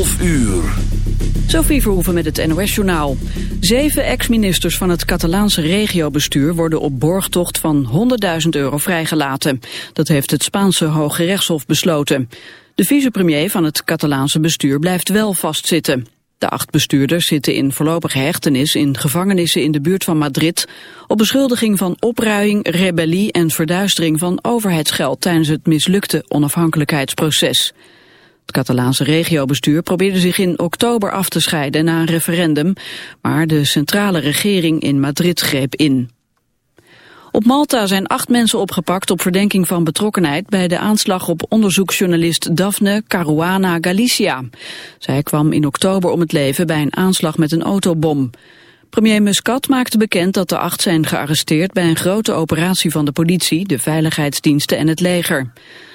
11 uur. Sophie Verhoeven met het NOS-journaal. Zeven ex-ministers van het Catalaanse regiobestuur worden op borgtocht van 100.000 euro vrijgelaten. Dat heeft het Spaanse Hoge Rechtshof besloten. De vicepremier van het Catalaanse bestuur blijft wel vastzitten. De acht bestuurders zitten in voorlopige hechtenis in gevangenissen in de buurt van Madrid... op beschuldiging van opruiing, rebellie en verduistering van overheidsgeld... tijdens het mislukte onafhankelijkheidsproces. Het Catalaanse regiobestuur probeerde zich in oktober af te scheiden na een referendum... maar de centrale regering in Madrid greep in. Op Malta zijn acht mensen opgepakt op verdenking van betrokkenheid bij de aanslag op onderzoeksjournalist Daphne Caruana Galicia. Zij kwam in oktober om het leven bij een aanslag met een autobom. Premier Muscat maakte bekend dat de acht zijn gearresteerd bij een grote operatie van de politie, de veiligheidsdiensten en het leger.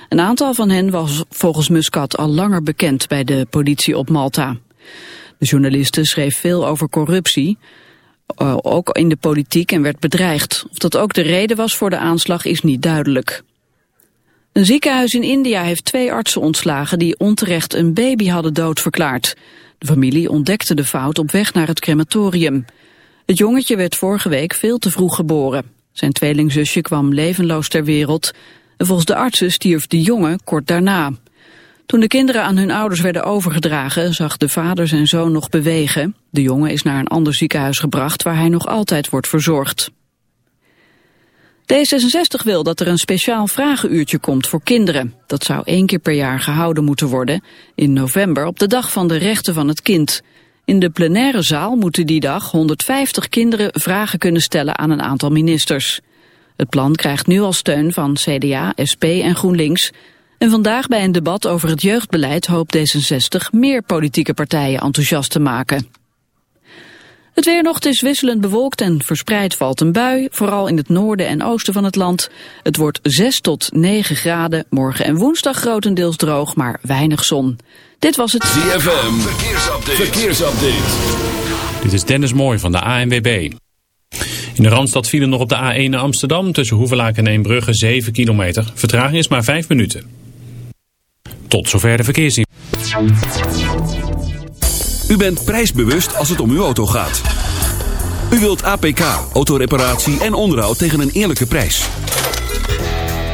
Een aantal van hen was volgens Muscat al langer bekend bij de politie op Malta. De journaliste schreef veel over corruptie. Eh, ook in de politiek en werd bedreigd. Of dat ook de reden was voor de aanslag is niet duidelijk. Een ziekenhuis in India heeft twee artsen ontslagen die onterecht een baby hadden doodverklaard. De familie ontdekte de fout op weg naar het crematorium. Het jongetje werd vorige week veel te vroeg geboren. Zijn tweelingzusje kwam levenloos ter wereld. En volgens de artsen stierf de jongen kort daarna. Toen de kinderen aan hun ouders werden overgedragen, zag de vader zijn zoon nog bewegen. De jongen is naar een ander ziekenhuis gebracht waar hij nog altijd wordt verzorgd. D66 wil dat er een speciaal vragenuurtje komt voor kinderen. Dat zou één keer per jaar gehouden moeten worden, in november op de dag van de rechten van het kind. In de plenaire zaal moeten die dag 150 kinderen vragen kunnen stellen aan een aantal ministers. Het plan krijgt nu al steun van CDA, SP en GroenLinks... En vandaag bij een debat over het jeugdbeleid hoopt D66 meer politieke partijen enthousiast te maken. Het weer nog is wisselend bewolkt en verspreid valt een bui, vooral in het noorden en oosten van het land. Het wordt 6 tot 9 graden, morgen en woensdag grotendeels droog, maar weinig zon. Dit was het ZFM, verkeersupdate. verkeersupdate. Dit is Dennis Mooij van de ANWB. In de Randstad vielen nog op de A1 naar Amsterdam tussen Hoevelaak en Eembrugge 7 kilometer. Vertraging is maar 5 minuten. Tot zover de verkeersin. U bent prijsbewust als het om uw auto gaat. U wilt APK, autoreparatie en onderhoud tegen een eerlijke prijs.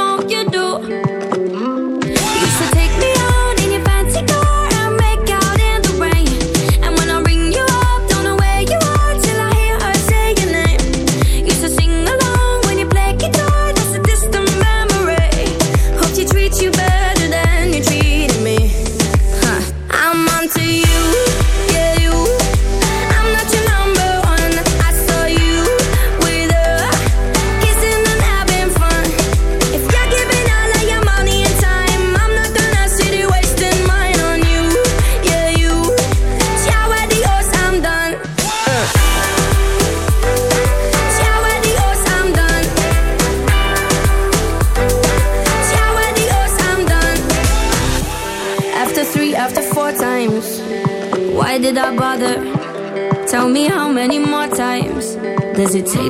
know you. hesitate.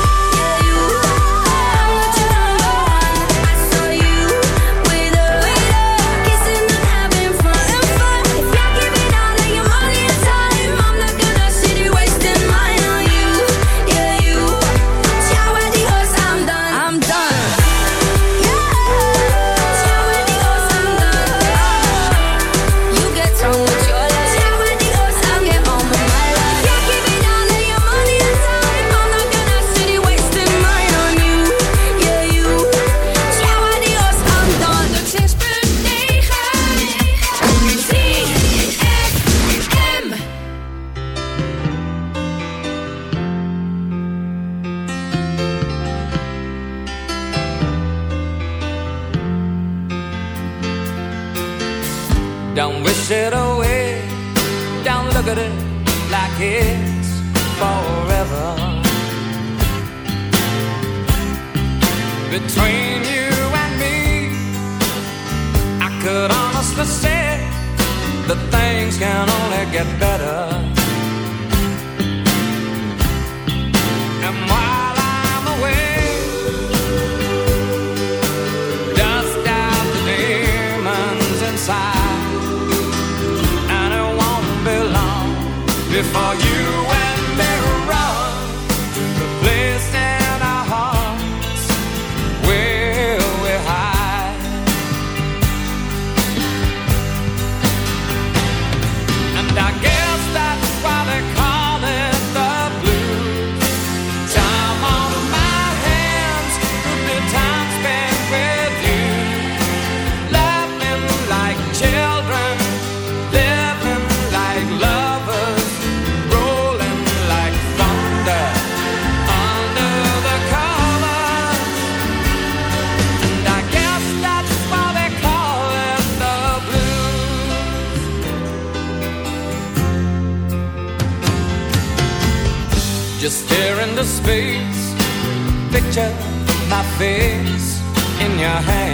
Before you face in your hands.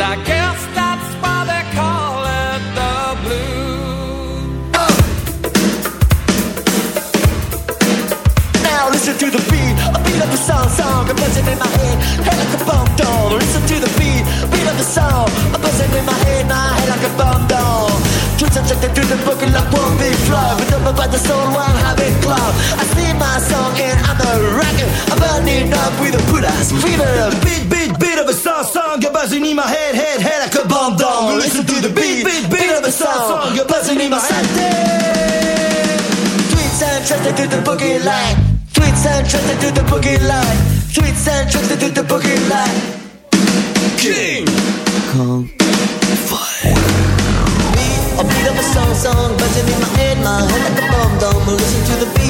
And I guess that's why they call it the blues. Now listen to the beat, a beat of the song, song, a buzzing in my head, head like a bomb doll. Listen to the beat, beat of the song, a buzzing in my head, my head like a bomb doll. Twist and check to the book like one big flow, but up by the soul, one habit club. I sing my song and I'm a rocker, I'm burning up with a put ass fever. Beat, beat, beat of a song, song, you're buzzing in my head, head, head like a bomb doll. Listen to the beat, beat, beat of a song, song, you're buzzing in my head. Tweets and trusted to the boogie line. Tweets and trusted to the boogie line. Tweets and trusted to the boogie line. King Kong a beat of a song song buzzing in my head, my head like a bomb dome. Listen to the beat,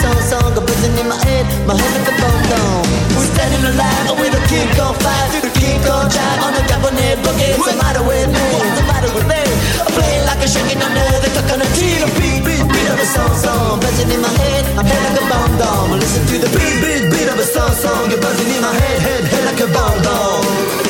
song song buzzing in my head, my head like a bomb dome. We're standing alive with a King Kong fight through the King Kong drive on the cabinet boogie. What's the matter with me? What's the matter with me? I'm playing like a shaking under the coconut tree. The beat, beat, beat of a song song buzzing in my head, my head like a bomb dome. Listen to the beat, beat, beat of a song song, you're buzzing in my head, head, head like a bomb dome.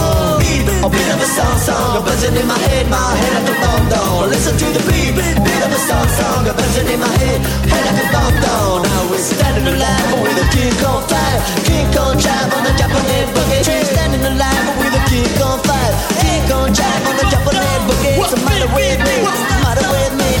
Beat, beat of a song song, a buzzing in my head, my head like a bomb down. Listen to the beat, beat of a song song, a buzzing in my head, head like a bomb down. Now we're standing alive with a king on fire, king on drive on the Japanese boogie. We're standing alive with a king on fire, king on drive on the Japanese boogie. What's the matter with me? What's the matter with me?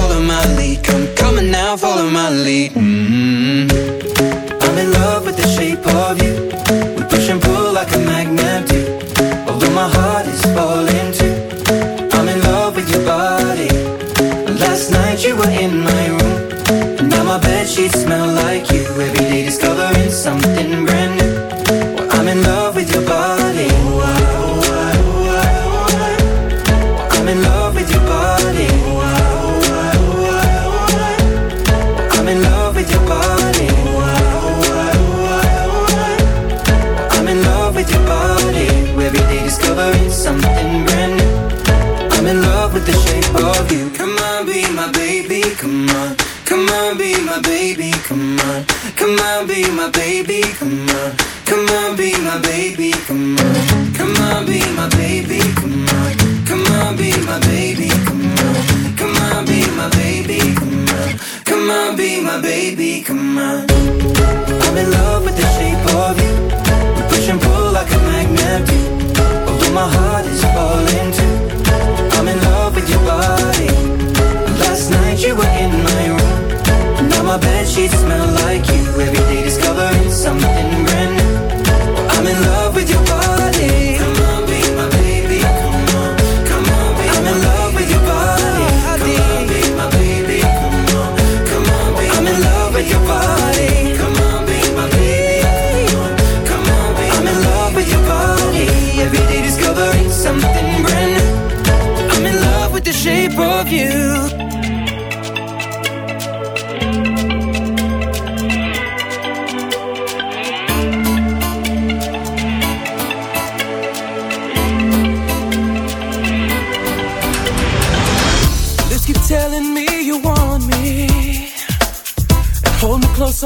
follow my lead.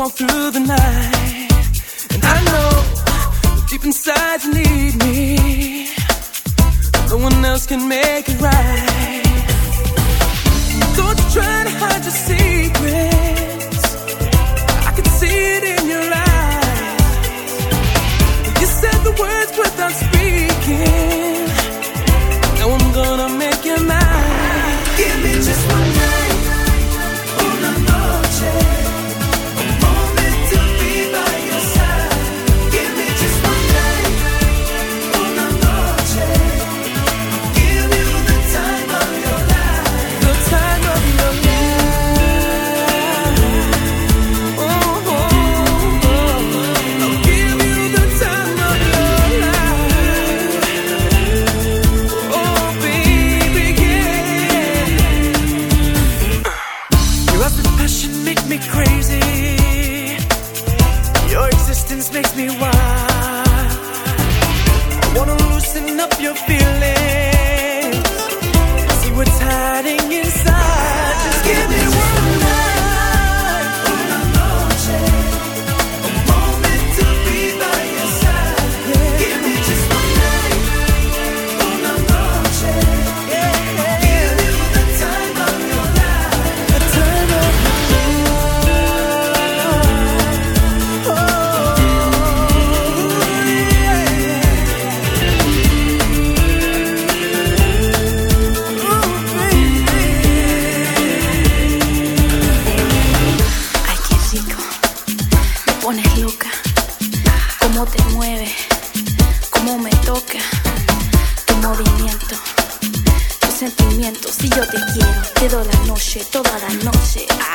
walk through the make me crazy. Your existence makes me wild. I wanna loosen up your feelings. See what's hiding inside. quedo la noche, toda la noche. Ah.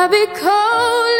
I'll be cold.